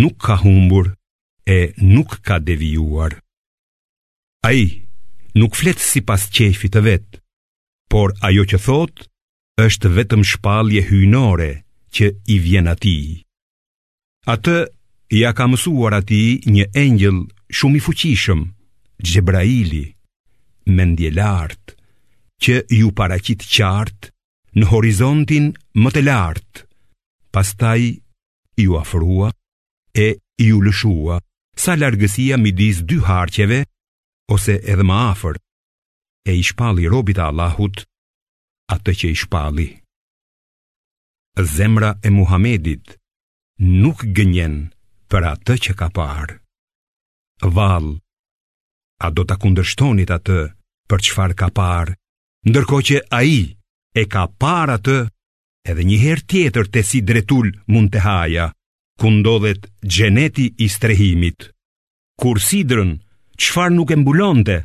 nuk ka humbur e nuk ka devijuar. Ai nuk flet sipas qejfit të vet, por ajo që thotë është vetëm shpallje hyjnore që i vjen atij. Atë ia ka mësuar atij një engjëll shumë i fuqishëm, Xhebraili, mendjelartë, që iu paraqit qartë në horizontin më të lartë, pastaj iu afrua e iu lëshua sa largësia midis dy harqeve ose edhe më afër e i shpalli robit të Allahut atë që i shpalli. Zemra e Muhamedit nuk gënjen për atë që ka parë. Vallë, a do ta kundërshtonit atë për çfarë ka parë ndërkohë që ai e ka parë atë edhe një herë tjetër te Sidretul Muntehaja, ku ndodhet xhenneti i strehimit. Kur sidrën, çfarë nuk e mbulonte?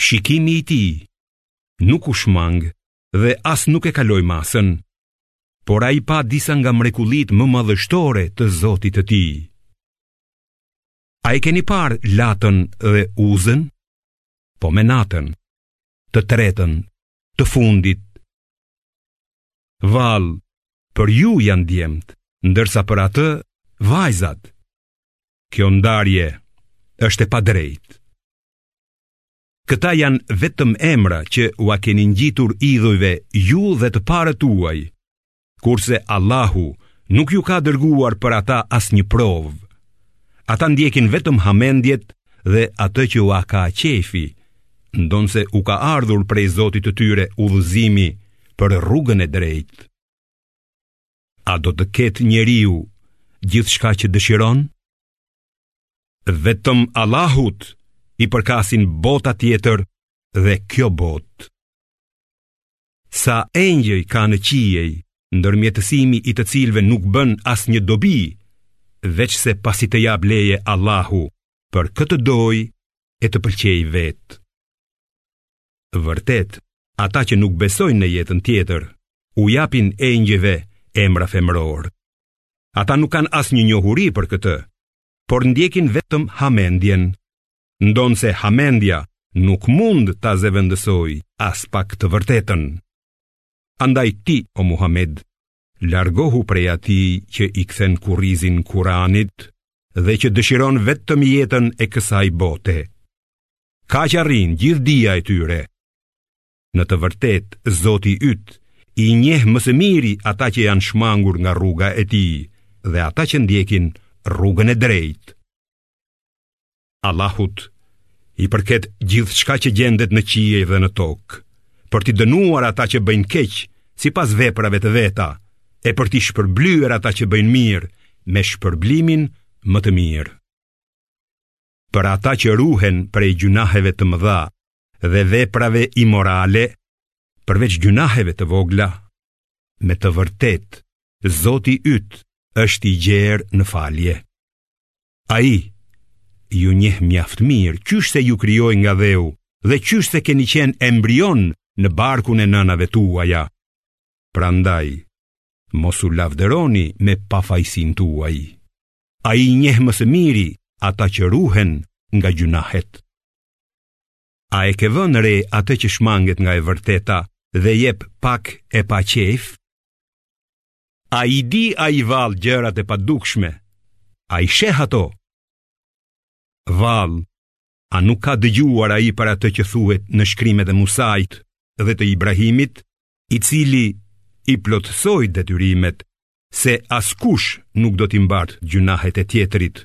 Shikimi i tij nuk u shmang dhe as nuk e kaloi masën. Por ai pa disa nga mrekullitë më madhështore të Zotit të tij. A i keni parë Latën dhe Uzën? Po Menatën, të tretën, të fundit. Vallë, për ju janë djemtë, ndërsa për atë vajzat. Kjo ndarje është e padrejtë. Këta janë vetëm emra që ua keni ngjitur idhujve ju dhe të parët tuaj, kurse Allahu nuk ju ka dërguar për ata asnjë provë. Ata ndjekin vetëm hamendjet dhe atë që ua ka qejfi, ndonëse u ka ardhur prej Zotit të tyre udhëzimi për rrugën e drejtë. A do të ketë njeriu gjithçka që dëshiron? Vetëm Allahut i përkasin bota tjetër dhe kjo botë. Sa engjëj ka në qiej, ndërmjetësimi i të cilëve nuk bën asnjë dobi, veçse pasi të japë leje Allahu për kë të dojë e të pëlqejë vetë. Vërtet, ata që nuk besojnë në jetën tjetër, u japin engjëjve emra femërorë. Ata nuk kanë asnjë njohuri për këtë, por ndjekin vetëm hamendjen. ndonëse hamendja nuk mund ta zëvendësojë aspak të vërtetën. Andaj ti, o Muhammed, largohu prej atij që i kthen kurrizin Kuranit dhe që dëshiron vetëm jetën e kësaj bote. Kaq arrin gjithë dija e tyre. Në të vërtetë, Zoti yt, i njeh më së miri ata që janë shmangur nga rruga e tij dhe ata që ndjekin rrugën e drejtë. Allahut i përket gjithçka që gjendet në qiej dhe në tokë, për t'i dënuar ata që bëjnë keq sipas veprave të veta, e për t'i shpërblyer ata që bëjnë mirë me shpërblimin më të mirë. Për ata që ruhen prej gjynaheve të mëdha dhe veprave imorale, përveç gjynaheve të vogla, me të vërtetë, Zoti yt është i gjerë në falje. Ai ju njeh mjaft mirë, qysh se ju krijoi nga dheu dhe qysh se keni qenë embrion në barkun e nënave tuaja. Prandaj, mos u lavdëroni me pafajësinë tuaj. Ai i njeh më së miri ata që ruhen nga gjynahet. A e ke vënë re atë që shmanget nga e vërteta dhe jep pak e pa qejf? A i di ai vallë gjërat e padukshme? A i sheh ato? Vallë, a nuk ka dëgjuar ai për atë që thuhet në shkrimet e Musait dhe të Ibrahimit, i cili i plotësoi detyrimet se askush nuk do t'i mbartë gjynahet e tjetrit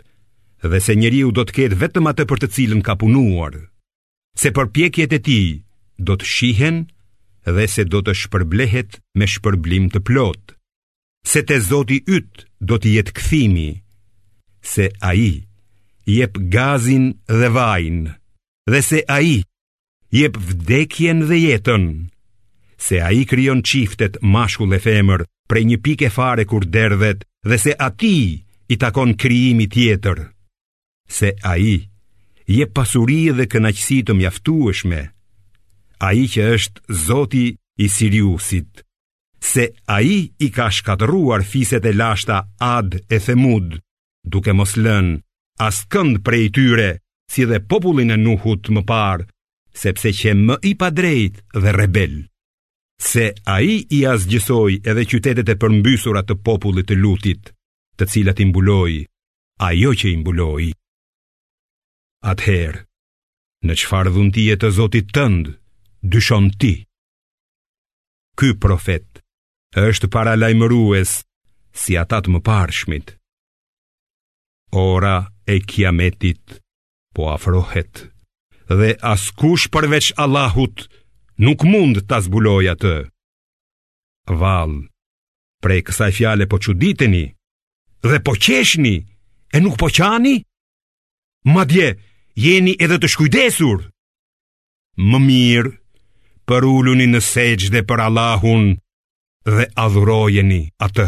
dhe se njeriu do të ketë vetëm atë për të cilën ka punuar. se përpjekjet e tij do të shihen dhe se do të shpërblehet me shpërblim të plotë, se te Zoti yt do të jetë kthimi, se ai jep gazin dhe vajin, dhe se ai jep vdekjen dhe jetën, se ai krijon çiftet mashkull e femër prej një pike fare kur derdhet dhe se atij i takon krijimi tjetër. se ai jep pasuri dhe kënaqësi të mjaftueshme, ai që është Zoti i Siriusit, se ai i ka shkatërruar fiset e lashta Ad e Themud, duke mos lënë askënd prej tyre, si dhe popullin e Nuhut më parë, sepse qe më i padrejtë dhe rebel, se ai i asgjësoi edhe qytetet e përmbysura të popullit të Lutit, të cilat i mbuloi ajo që i mbuloi. Atëherë, në çfarë dhuntie të Zotit tënd dyshon ti? Ky profet është paralajmërues si ata të mëparshmit. Ora e kiametit po afrohet dhe askush përveç Allahut nuk mund ta zbulojë atë. Vallë, prej kësaj fjale po çuditeni dhe po qeshni e nuk po qani? Madje, jeni edhe të shkujdesur. Më mirë, përuluni në sexhde për Allahun dhe adhurojeni atë.